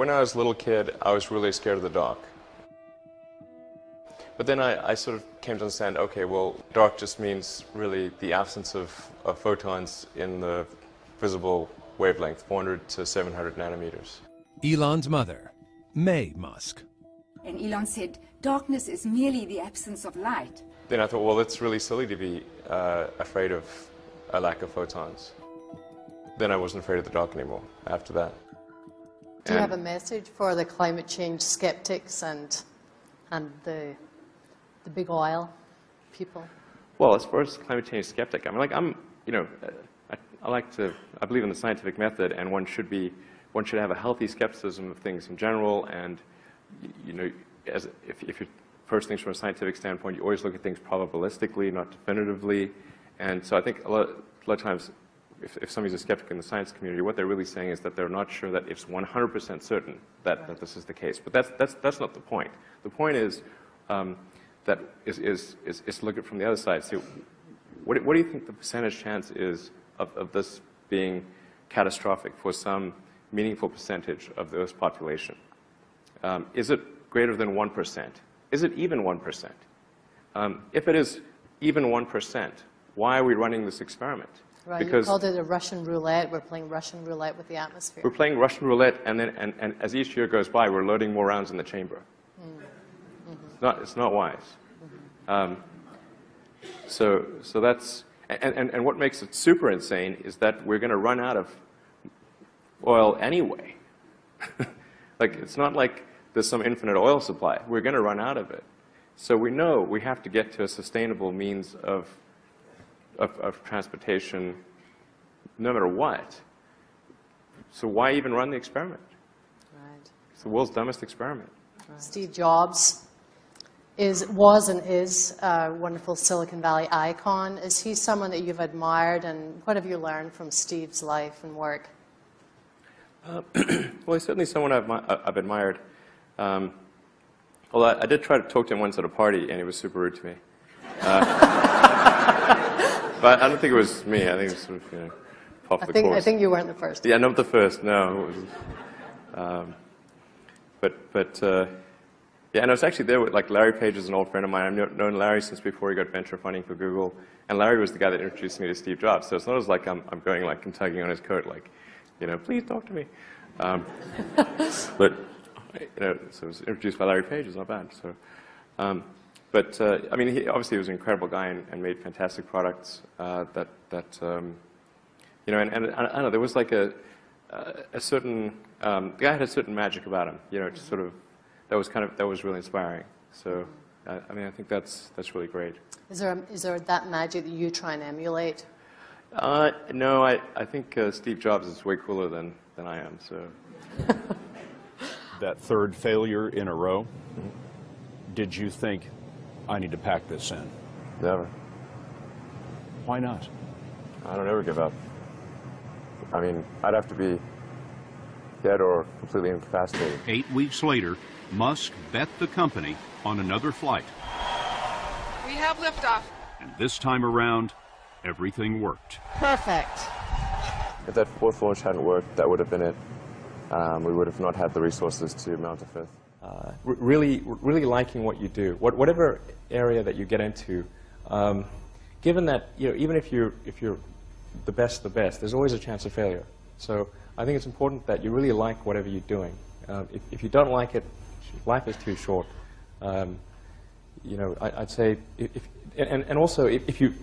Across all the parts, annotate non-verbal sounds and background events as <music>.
When I was a little kid, I was really scared of the dark. But then I, I, sort of came to understand, okay, well, dark just means really the absence of, of photons in the visible wavelength, 400 to 700 nanometers. Elon's mother, May Musk. And Elon said, darkness is merely the absence of light. Then I thought, well, it's really silly to be uh, afraid of a lack of photons. Then I wasn't afraid of the dark anymore after that. Do you have a message for the climate change skeptics and, and the the big oil people? Well, as far as climate change skeptic, I mean, like I'm, you know, I, I like to, I believe in the scientific method, and one should be, one should have a healthy skepticism of things in general, and you know, as if, if you first things from a scientific standpoint, you always look at things probabilistically, not definitively, and so I think a lot, a lot of times, if, if somebody's a skeptic in the science community, what they're really saying is that they're not sure that it's 100% certain that, right. that this is the case. But that's, that's, that's not the point. The point is, um, that is, is, is, is to look at it from the other side. So what, what do you think the percentage chance is of, of this being catastrophic for some meaningful percentage of the Earth's population? Um, is it greater than 1%? Is it even 1%? Um, if it is even 1%, why are we running this experiment? Right, because you called it a Russian roulette. We're playing Russian roulette with the atmosphere. We're playing Russian roulette, and then and, and as each year goes by, we're loading more rounds in the chamber. Mm-hmm. Mm-hmm. It's not, it's not wise. Mm-hmm. Um, so, so that's, and, and, and what makes it super insane is that we're going to run out of oil anyway. <laughs> like, it's not like there's some infinite oil supply. We're going to run out of it. So we know we have to get to a sustainable means of, of, of transportation no matter what. So why even run the experiment? Right. It's the world's dumbest experiment. Right. Steve Jobs is, was and is a wonderful Silicon Valley icon. Is he someone that you've admired, and what have you learned from Steve's life and work? Uh, <clears throat> well, he's certainly someone I've, I've admired. Um, well, I, I, did try to talk to him once at a party, and he was super rude to me. Uh, <laughs> but I don't think it was me. I think it was sort of, you know, off I the think, course. I think you weren't the first. Yeah, not the first, no. Um, but, but, uh, yeah, and I was actually there with, like, Larry Page is an old friend of mine. I've known Larry since before he got venture funding for Google. And Larry was the guy that introduced me to Steve Jobs. So it's not as like I'm, I'm going, like, and tugging on his coat, like, you know, please talk to me. Um, <laughs> but, you know, so it was introduced by Larry Page. It's not bad. So, um, but, uh, I mean, he, obviously he was an incredible guy and, and made fantastic products uh, that, that um, you know, and, and, I don't know, there was like a, a certain, um, the guy had a certain magic about him, you know, just sort of that was kind of that was really inspiring. So, I, I mean, I think that's that's really great. Is there a, is there that magic that you try and emulate? Uh, no, I I think uh, Steve Jobs is way cooler than than I am. So. <laughs> that third failure in a row. Did you think I need to pack this in? Never. Why not? I don't ever give up. I mean, I'd have to be dead or completely incapacitated. Eight weeks later, Musk bet the company on another flight. We have liftoff. And this time around, everything worked. Perfect. If that fourth launch hadn't worked, that would have been it. Um, we would have not had the resources to mount a fifth. Uh, really, really liking what you do, what, whatever area that you get into. Um, given that, you know, even if you're if you're the best, the best, there's always a chance of failure. So I think it's important that you really like whatever you're doing. Uh, if, if you don't like it, life is too short. Um, you know, I, would say, if, and, and also, if, if, you,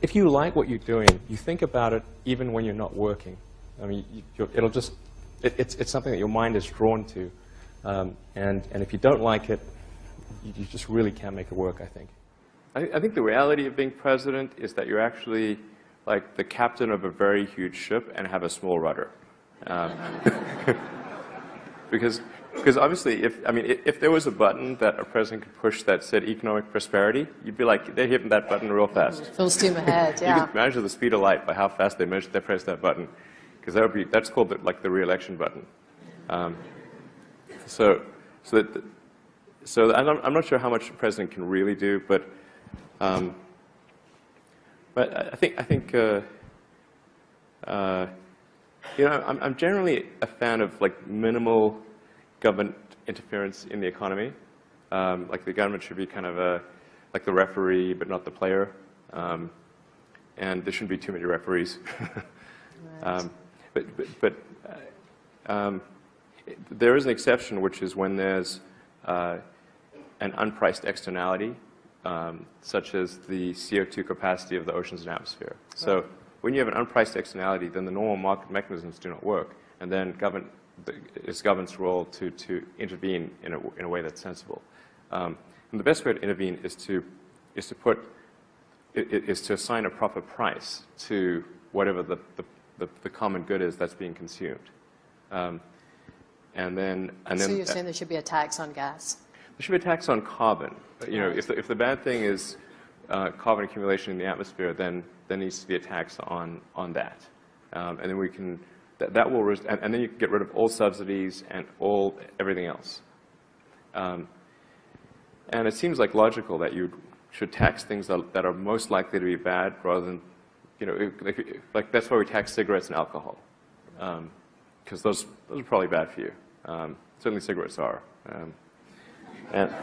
if you like what you're doing, you think about it even when you're not working. I mean, you, it'll just, it, it's, it's something that your mind is drawn to. Um, and, and if you don't like it, you, you, just really can't make it work, I think. I, I think the reality of being president is that you're actually like the captain of a very huge ship and have a small rudder. Um, <laughs> because because obviously, if I mean, if, there was a button that a president could push that said economic prosperity, you'd be like, they're hitting that button real fast. Full steam ahead, yeah. you could measure the speed of light by how fast they measure, they press that button, because that would be that's called the, like the re-election button. Um, so, so that, so I'm, I'm not sure how much a president can really do, but um, but I think I think. Uh, uh, you know, I'm, I'm generally a fan of like minimal government interference in the economy. Um, like the government should be kind of a, like the referee, but not the player. Um, and there shouldn't be too many referees. <laughs> um, but but, but uh, um, there is an exception, which is when there's uh, an unpriced externality, um, such as the CO2 capacity of the oceans and atmosphere. So when you have an unpriced externality, then the normal market mechanisms do not work, and then the- it's government's role to, to intervene in a, in a way that's sensible. Um, and the best way to intervene is to, is to put, is to assign a proper price to whatever the, the, the, the common good is that's being consumed. Um, and then, and then So you're saying there should be a tax on gas? there should be a tax on carbon. You know, if the, if the bad thing is uh, carbon accumulation in the atmosphere, then there needs to be a tax on, on that. Um, and then we can, that, that will, res- and, and then you can get rid of all subsidies and all, everything else. Um, and it seems like logical that you should tax things that, that are most likely to be bad rather than, you know, like, like that's why we tax cigarettes and alcohol. Because those, those are probably bad for you. Um, certainly cigarettes are. Um, and <laughs>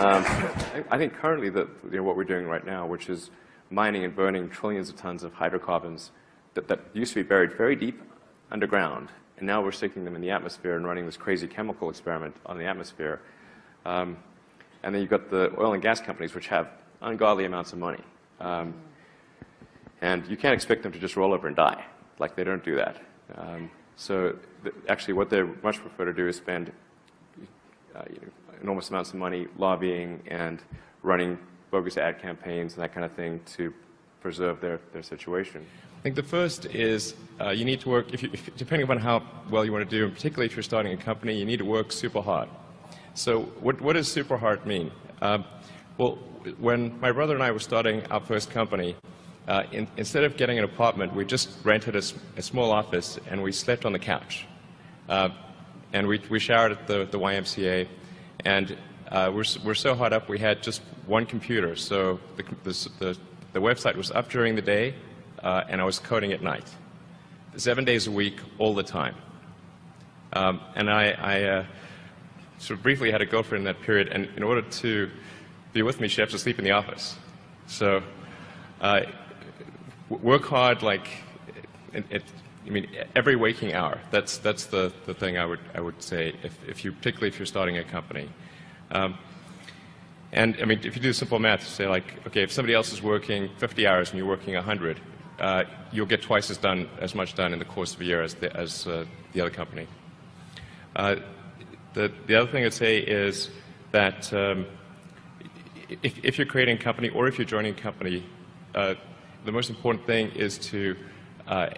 um, I, think currently that you know, what we're doing right now, which is mining and burning trillions of tons of hydrocarbons that, that used to be buried very deep underground, and now we're sticking them in the atmosphere and running this crazy chemical experiment on the atmosphere. Um, and then you've got the oil and gas companies, which have ungodly amounts of money. Um, and you can't expect them to just roll over and die. Like, they don't do that. Um, so, actually, what they much prefer to do is spend uh, you know, enormous amounts of money lobbying and running bogus ad campaigns and that kind of thing to preserve their, their situation. I think the first is uh, you need to work, if you, if, depending upon how well you want to do, and particularly if you're starting a company, you need to work super hard. So what, what does super hard mean? Um, well, when my brother and I were starting our first company, uh, in, instead of getting an apartment, we just rented a small office and we slept on the couch. Uh, and we, we showered at the, the YMCA, and uh, we're, we're so hot up we had just one computer. So the, the, the, the website was up during the day, uh, and I was coding at night, seven days a week, all the time. Um, and I, I uh, sort of briefly had a girlfriend in that period, and in order to be with me, she had to sleep in the office. So work hard, like, it, it, I mean, every waking hour. That's, that's the, the thing I would, I would say, if, if you, particularly if you're starting a company. Um, and I mean, if you do simple math, say like, okay, if somebody else is working 50 hours and you're working 100, uh, you'll get twice as done, as much done in the course of a year as the, as, uh, the other company. Uh, the, the other thing I'd say is that um, if, if you're creating a company or if you're joining a company, uh, the most important thing is to uh,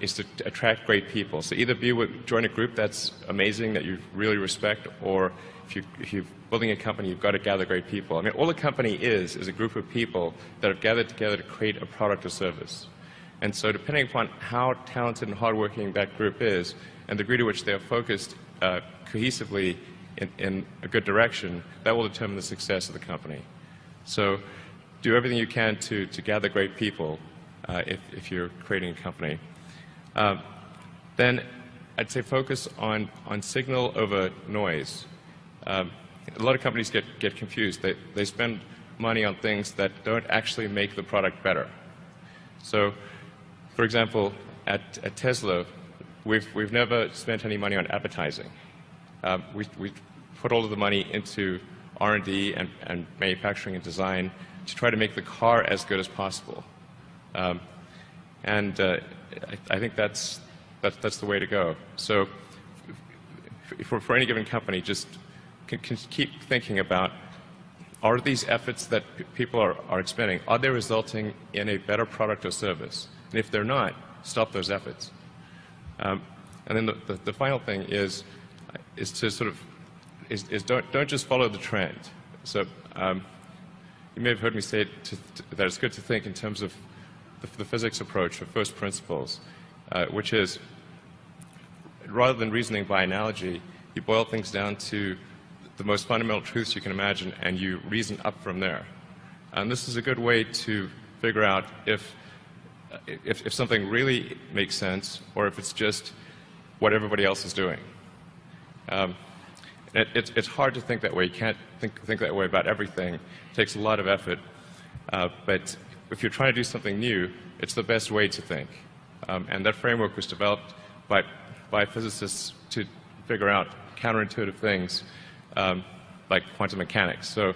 is to attract great people. So either be with, join a group that's amazing that you really respect, or if, you, if you're building a company, you've got to gather great people. I mean, all a company is is a group of people that have gathered together to create a product or service. And so, depending upon how talented and hardworking that group is, and the degree to which they are focused uh, cohesively in, in a good direction, that will determine the success of the company. So, do everything you can to, to gather great people uh, if, if you're creating a company. Um, then I'd say focus on, on signal over noise. Um, a lot of companies get, get confused. They, they spend money on things that don't actually make the product better. So, for example, at, at Tesla, we've, we've never spent any money on advertising. Um, we, we put all of the money into R&D and, and manufacturing and design to try to make the car as good as possible. Um, and uh, I, I think that's, that's, that's the way to go. So for, for any given company, just c- c- keep thinking about are these efforts that people are, are expending, are they resulting in a better product or service? And if they're not, stop those efforts. Um, and then the, the, the final thing is, is to sort of, is, is don't, don't just follow the trend. So um, you may have heard me say to, to, that it's good to think in terms of the, the physics approach of first principles, uh, which is rather than reasoning by analogy, you boil things down to the most fundamental truths you can imagine and you reason up from there. And this is a good way to figure out if, if, if something really makes sense or if it's just what everybody else is doing. Um, it, it's, it's hard to think that way. You can't think, think that way about everything. It takes a lot of effort. Uh, but if you're trying to do something new, it's the best way to think. Um, and that framework was developed by, by physicists to figure out counterintuitive things um, like quantum mechanics. So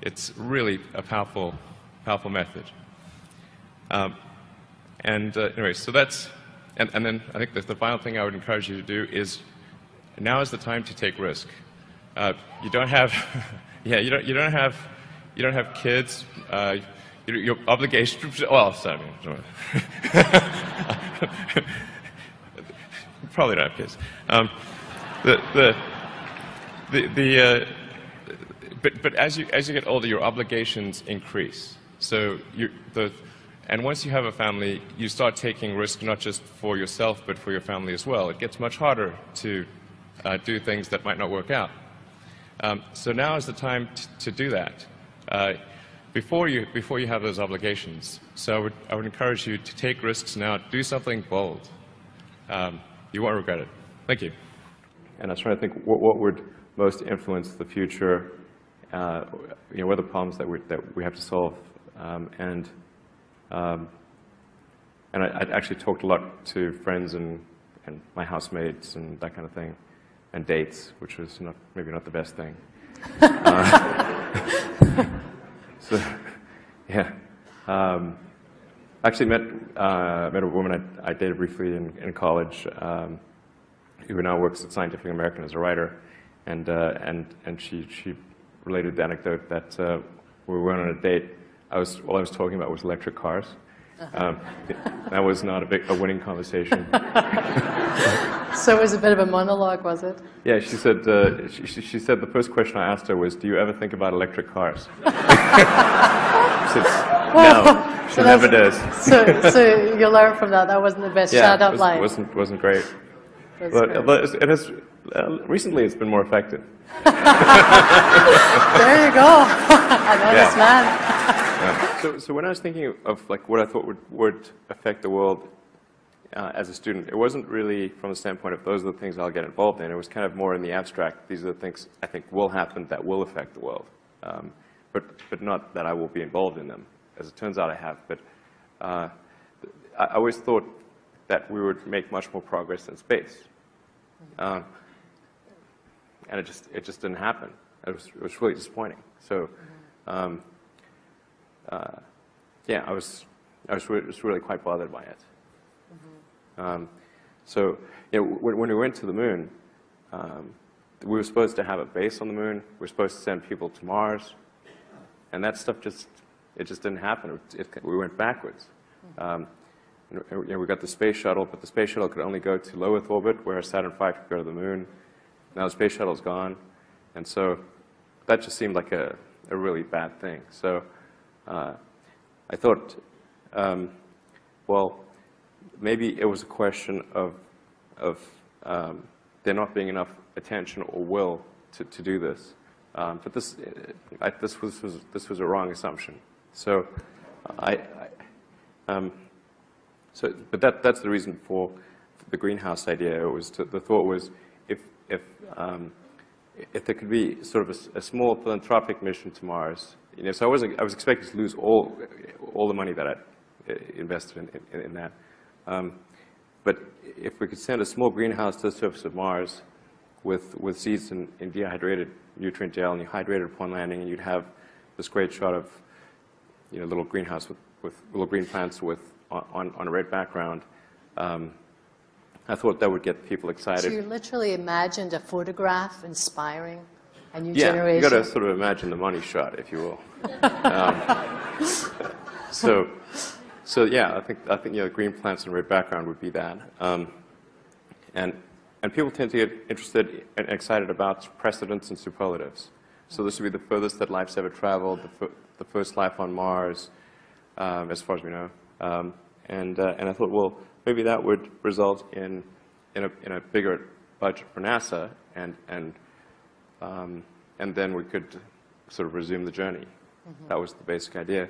it's really a powerful, powerful method. Um, and uh, anyway, so that's, and, and then I think the final thing I would encourage you to do is now is the time to take risk. Uh, you don't have, <laughs> yeah, you don't, you don't have, you don't have kids. Uh, your, your obligation, well, sorry, <laughs> probably don't have kids. Um, the, the, the, the uh, but, but as you, as you get older, your obligations increase. So you, the, and once you have a family, you start taking risk not just for yourself, but for your family as well. It gets much harder to uh, do things that might not work out. Um, so now is the time to do that. Uh, before you, before you have those obligations. So I would, I would encourage you to take risks now, do something bold. Um, you won't regret it. Thank you. And I was trying to think what, what would most influence the future, uh, you know, what are the problems that we, that we have to solve. Um, and um, and I, I actually talked a lot to friends and, and my housemates and that kind of thing, and dates, which was not, maybe not the best thing. <laughs> uh, <laughs> so, yeah. Um, actually met, uh, met a woman I, I dated briefly in, in college um, who now works at Scientific American as a writer. And, uh, and, and she, she related the anecdote that uh, we went on a date. I was, all I was talking about was electric cars. <laughs> Um, that was not a, big, a winning conversation. <laughs> So it was a bit of a monologue, was it? Yeah, she said, uh, she, she- said the first question I asked her was, do you ever think about electric cars? <laughs> she said, no, she So never does. So, so you learn from that. That wasn't the best Yeah, shout it out was, line. wasn't, wasn't great. That's But, but it has, uh, recently it's been more effective. There you go. I know this Yeah. <laughs> So, so when I was thinking of like what I thought would, would affect the world uh, as a student, it wasn't really from the standpoint of those are the things I'll get involved in. It was kind of more in the abstract. These are the things I think will happen that will affect the world, um, but but not that I will be involved in them. As it turns out, I have. But uh, I always thought that we would make much more progress in space, um, and it just it just didn't happen. It was it was really disappointing. So. Um, uh, yeah, I was, I was, re- was really quite bothered by it. Um, so, you know, when, when we went to the moon, um, we were supposed to have a base on the moon. We were supposed to send people to Mars, and that stuff just, it just didn't happen. It, it, we went backwards. Um, you know, you know, we got the space shuttle, but the space shuttle could only go to low Earth orbit, where Saturn V could go to the moon. Now the space shuttle's gone, and so that just seemed like a, a really bad thing. So uh, I thought, um, well, maybe it was a question of, of um, there not being enough attention or will to, to do this. Um, but this, I, this, was, was, this was a wrong assumption. So I, I um, so, but that, that's the reason for the greenhouse idea. It was to, the thought was if, if, um, if there could be sort of a a, small philanthropic mission to Mars, you know, so I wasn't, I was expecting to lose all, all the money that I uh, invested in, in, in that. Um, but if we could send a small greenhouse to the surface of Mars with, with seeds in, in dehydrated nutrient gel, and you hydrate it upon landing, and you'd have this great shot of you know, little greenhouse with, with little green plants with, on, on a red background. Um, I thought that would get people So excited. you literally imagined a photograph inspiring a new yeah, generation. you got to sort of imagine the money shot, if you will. um, <laughs> so, so yeah, I think I think you know, green plants and red background would be that. Um, and and people tend to get interested and excited about precedents and superlatives. So this would be the furthest that life's ever traveled, the, fir- the first life on Mars, um, as far as we know. Um, and uh, and I thought, well, maybe that would result in in a in a bigger budget for NASA, and and um, and then we could sort of resume the journey. That was the basic idea.